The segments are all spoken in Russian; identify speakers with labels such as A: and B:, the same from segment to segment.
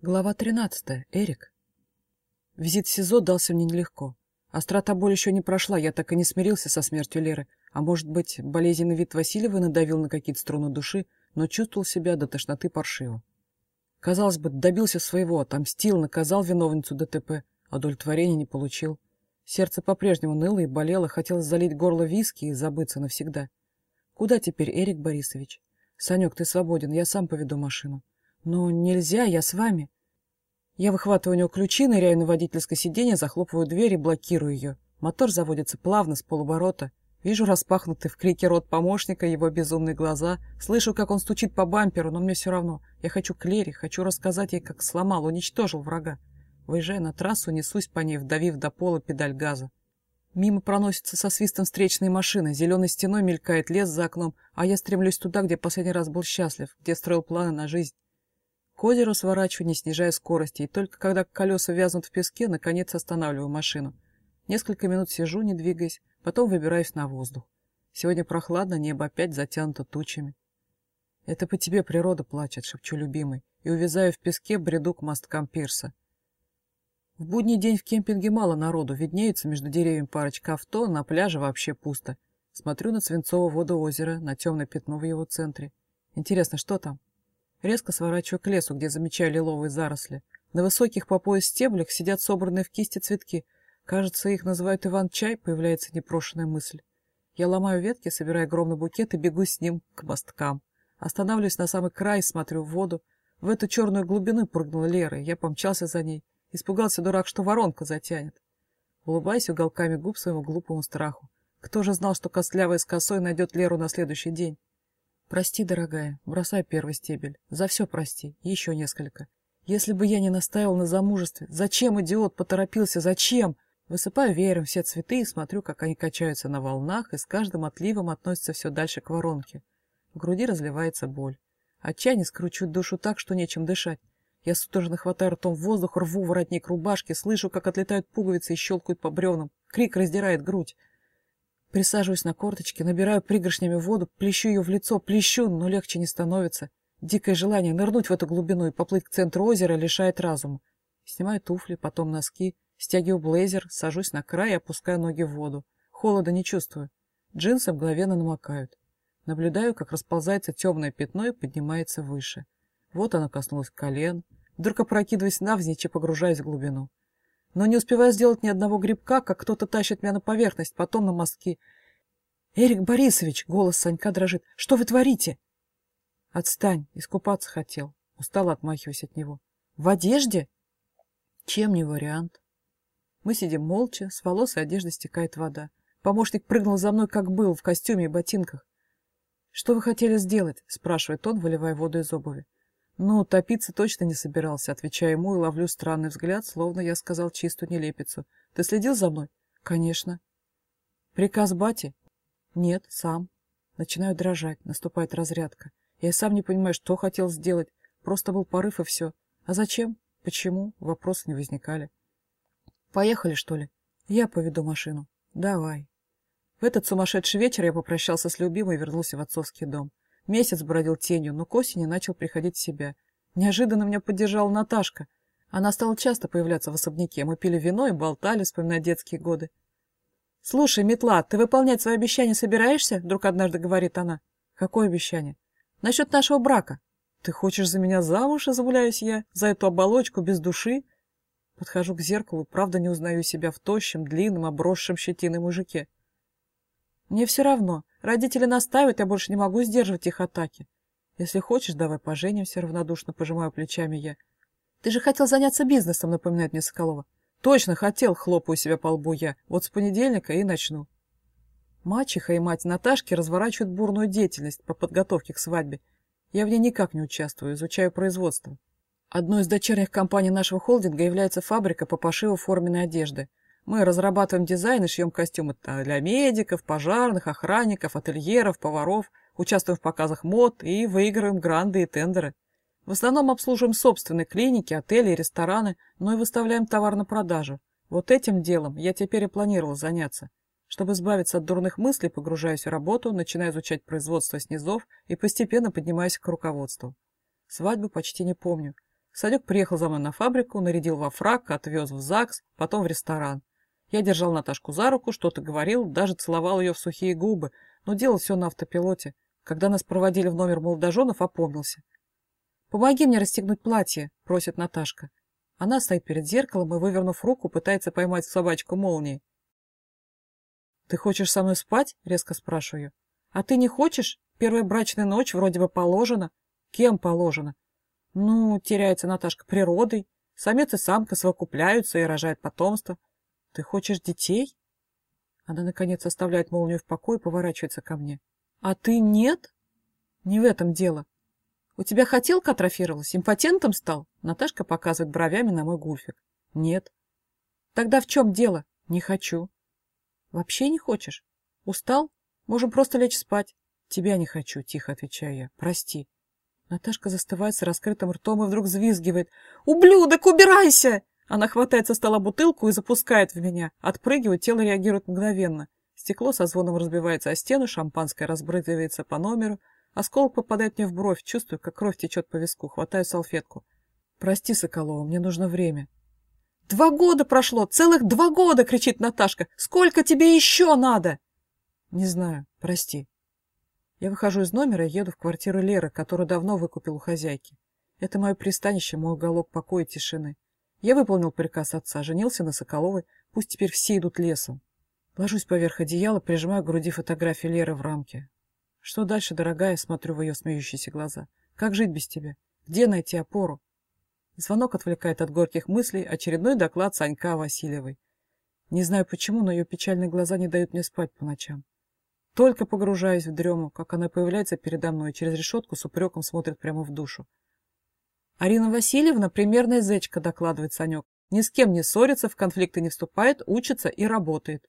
A: Глава 13. Эрик. Визит в СИЗО дался мне нелегко. Острота боли еще не прошла, я так и не смирился со смертью Леры. А может быть, болезненный вид Васильева надавил на какие-то струны души, но чувствовал себя до тошноты паршиво. Казалось бы, добился своего, отомстил, наказал виновницу ДТП, а удовлетворения не получил. Сердце по-прежнему ныло и болело, хотелось залить горло виски и забыться навсегда. Куда теперь, Эрик Борисович? Санек, ты свободен, я сам поведу машину. «Но нельзя, я с вами». Я выхватываю у него ключи, ныряю на водительское сиденье, захлопываю дверь и блокирую ее. Мотор заводится плавно, с полуборота. Вижу распахнутый в крике рот помощника, его безумные глаза. Слышу, как он стучит по бамперу, но мне все равно. Я хочу к Лере, хочу рассказать ей, как сломал, уничтожил врага. Выезжая на трассу, несусь по ней, вдавив до пола педаль газа. Мимо проносится со свистом встречные машины, зеленой стеной мелькает лес за окном, а я стремлюсь туда, где последний раз был счастлив, где строил планы на жизнь. К озеру сворачиваю, не снижая скорости, и только когда колеса вязнут в песке, наконец останавливаю машину. Несколько минут сижу, не двигаясь, потом выбираюсь на воздух. Сегодня прохладно, небо опять затянуто тучами. «Это по тебе природа плачет», — шепчу любимый, и увязаю в песке, бреду к мосткам пирса. В будний день в кемпинге мало народу, виднеются между деревьями парочка авто, на пляже вообще пусто. Смотрю на свинцовую воду озера, на темное пятно в его центре. Интересно, что там? Резко сворачиваю к лесу, где замечаю лиловые заросли. На высоких по пояс стеблях сидят собранные в кисти цветки. Кажется, их называют Иван-чай, появляется непрошенная мысль. Я ломаю ветки, собираю огромный букет и бегу с ним к мосткам. Останавливаюсь на самый край, смотрю в воду. В эту черную глубину прыгнула Лера, я помчался за ней. Испугался дурак, что воронка затянет. Улыбаясь уголками губ своему глупому страху. Кто же знал, что костлявая с косой найдет Леру на следующий день? Прости, дорогая, бросай первый стебель. За все прости. Еще несколько. Если бы я не настаивал на замужестве, зачем идиот поторопился, зачем? Высыпаю веером все цветы и смотрю, как они качаются на волнах, и с каждым отливом относятся все дальше к воронке. В груди разливается боль. Отчаяние скручивает душу так, что нечем дышать. Я судорожно хватаю ртом воздух, рву воротник рубашки, слышу, как отлетают пуговицы и щелкают по бревнам. Крик раздирает грудь. Присаживаюсь на корточки, набираю пригоршнями воду, плещу ее в лицо, плещу, но легче не становится. Дикое желание нырнуть в эту глубину и поплыть к центру озера лишает разума. Снимаю туфли, потом носки, стягиваю блейзер, сажусь на край и опускаю ноги в воду. Холода не чувствую. Джинсы мгновенно намокают. Наблюдаю, как расползается темное пятно и поднимается выше. Вот оно коснулось колен. Вдруг опрокидываясь навзничь и погружаясь в глубину но не успеваю сделать ни одного грибка, как кто-то тащит меня на поверхность, потом на мостки. «Эрик Борисович!» — голос Санька дрожит. «Что вы творите?» «Отстань, искупаться хотел». Устало отмахиваясь от него. «В одежде?» «Чем не вариант?» Мы сидим молча, с волос и одежды стекает вода. Помощник прыгнул за мной, как был, в костюме и ботинках. «Что вы хотели сделать?» — спрашивает он, выливая воду из обуви. «Ну, топиться точно не собирался», — отвечаю ему и ловлю странный взгляд, словно я сказал чистую нелепицу. «Ты следил за мной?» «Конечно». «Приказ бати?» «Нет, сам». Начинаю дрожать, наступает разрядка. Я сам не понимаю, что хотел сделать. Просто был порыв и все. А зачем? Почему? Вопросы не возникали. «Поехали, что ли?» «Я поведу машину». «Давай». В этот сумасшедший вечер я попрощался с любимой и вернулся в отцовский дом. Месяц бродил тенью, но к осени начал приходить в себя. Неожиданно меня поддержала Наташка. Она стала часто появляться в особняке. Мы пили вино и болтали, вспоминая детские годы. «Слушай, Метла, ты выполнять свои обещания собираешься?» Вдруг однажды говорит она. «Какое обещание?» «Насчет нашего брака». «Ты хочешь за меня замуж?» – изумляюсь я. «За эту оболочку без души?» Подхожу к зеркалу, правда не узнаю себя в тощем, длинном, обросшем щетиной мужике. Мне все равно. Родители наставят, я больше не могу сдерживать их атаки. Если хочешь, давай поженимся, равнодушно пожимаю плечами я. Ты же хотел заняться бизнесом, напоминает мне Соколова. Точно хотел, хлопаю себя по лбу я. Вот с понедельника и начну. Мачеха и мать Наташки разворачивают бурную деятельность по подготовке к свадьбе. Я в ней никак не участвую, изучаю производство. Одной из дочерних компаний нашего холдинга является фабрика по пошиву форменной одежды. Мы разрабатываем дизайн и шьем костюмы для медиков, пожарных, охранников, ательеров, поваров, участвуем в показах мод и выигрываем гранды и тендеры. В основном обслуживаем собственные клиники, отели и рестораны, но и выставляем товар на продажу. Вот этим делом я теперь и планировал заняться. Чтобы избавиться от дурных мыслей, погружаюсь в работу, начинаю изучать производство снизов и постепенно поднимаюсь к руководству. Свадьбу почти не помню. Санек приехал за мной на фабрику, нарядил во фрак, отвез в ЗАГС, потом в ресторан. Я держал Наташку за руку, что-то говорил, даже целовал ее в сухие губы, но делал все на автопилоте. Когда нас проводили в номер молодоженов, опомнился. «Помоги мне расстегнуть платье», — просит Наташка. Она стоит перед зеркалом и, вывернув руку, пытается поймать собачку молнией. «Ты хочешь со мной спать?» — резко спрашиваю. «А ты не хочешь? Первая брачная ночь вроде бы положена». «Кем положено?» «Ну, теряется Наташка природой. Самец и самка совокупляются и рожают потомство. Ты хочешь детей?» Она, наконец, оставляет молнию в покое и поворачивается ко мне. «А ты нет?» «Не в этом дело. У тебя хотелка атрофировалась? Импотентом стал?» Наташка показывает бровями на мой гульфик. «Нет». «Тогда в чем дело?» «Не хочу». «Вообще не хочешь? Устал? Можем просто лечь спать». «Тебя не хочу», — тихо отвечаю я. «Прости». Наташка застывает с раскрытым ртом и вдруг взвизгивает. «Ублюдок, убирайся!» Она хватает со стола бутылку и запускает в меня. Отпрыгивает, тело реагирует мгновенно. Стекло со звоном разбивается о стену, шампанское разбрызгивается по номеру. Осколок попадает мне в бровь, чувствую, как кровь течет по виску. Хватаю салфетку. «Прости, Соколова, мне нужно время». «Два года прошло! Целых два года!» — кричит Наташка. «Сколько тебе еще надо?» «Не знаю. Прости». Я выхожу из номера и еду в квартиру Леры, которую давно выкупил у хозяйки. Это мое пристанище, мой уголок покоя и тишины. Я выполнил приказ отца, женился на Соколовой, пусть теперь все идут лесом. Ложусь поверх одеяла, прижимаю к груди фотографию Леры в рамке. Что дальше, дорогая, смотрю в ее смеющиеся глаза. Как жить без тебя? Где найти опору? Звонок отвлекает от горьких мыслей очередной доклад Санька Васильевой. Не знаю почему, но ее печальные глаза не дают мне спать по ночам. Только погружаюсь в дрему, как она появляется передо мной через решетку с упреком смотрит прямо в душу. Арина Васильевна примерная зечка, докладывает Санек. Ни с кем не ссорится, в конфликты не вступает, учится и работает.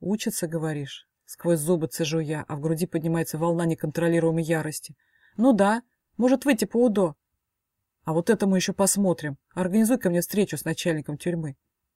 A: Учится, говоришь. Сквозь зубы цежу я, а в груди поднимается волна неконтролируемой ярости. Ну да, может выйти по УДО. А вот это мы еще посмотрим. Организуй ко мне встречу с начальником тюрьмы.